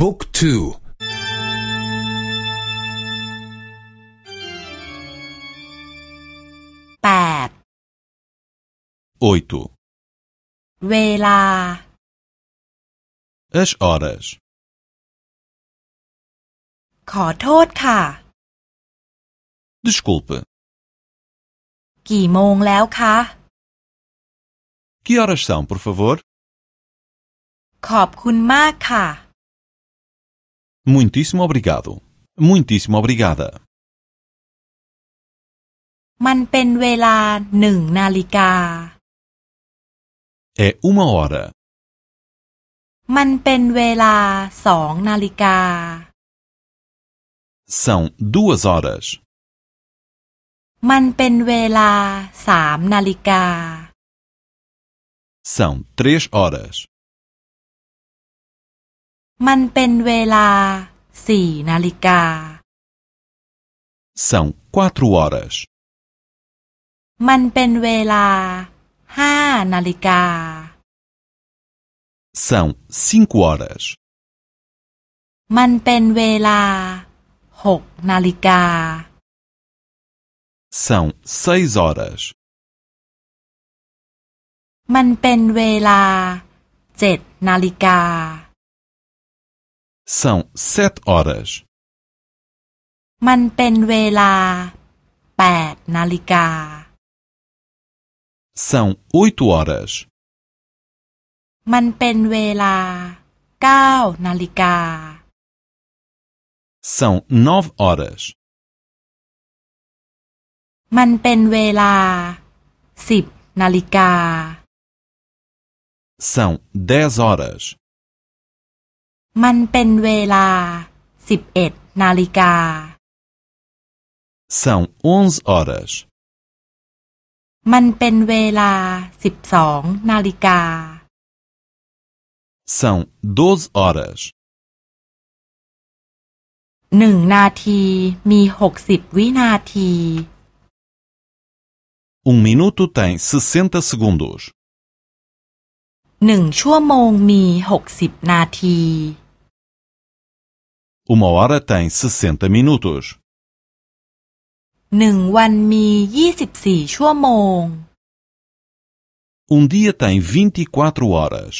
บุ๊กทู แปด oito, เวลา as horas, ขอโทษค่ะ desculpe, กี่โมงแล้วคะ que horas são, por favor? ขอบคุณมากค่ะ Muitíssimo obrigado. Muitíssimo obrigada. มันเป็นเวลาหนึ่งนาฬิกา É uma hora. มันเป็นเวลาสองนาฬิกา São duas horas. มันเป็นเวลาสามนาฬิกา São três horas. มันเป็นเวลาสี่นาฬิกา São quatro horas. มันเป็นเวลาห้านาฬิกา São cinco horas. มันเป็นเวลาหกนาฬิกา São seis horas. มันเป็นเวลาเจ็ดนาฬิกา São sete horas. มันเป็นเวลาแปดนาฬิกา São oito horas. มันเป็นเวลาเก้านาฬิกา São nove horas. มันเป็นเวลาสิบนาฬิกา São dez horas. มันเป็นเวลาสิบเอ็ดนาฬิกา São onze horas. มันเป็นเวลาสิบสองนาฬิกา São doze horas. หนึ่งนาทีมีหกสิบวินาที Um minuto tem sessenta segundos. หนึ่งชั่วโมงมีหกสิบนาที Uma hora tem sessenta minutos. หนึ่งวันมียี่สิบสี่ชั่วโมง Um dia tem vinte e quatro horas.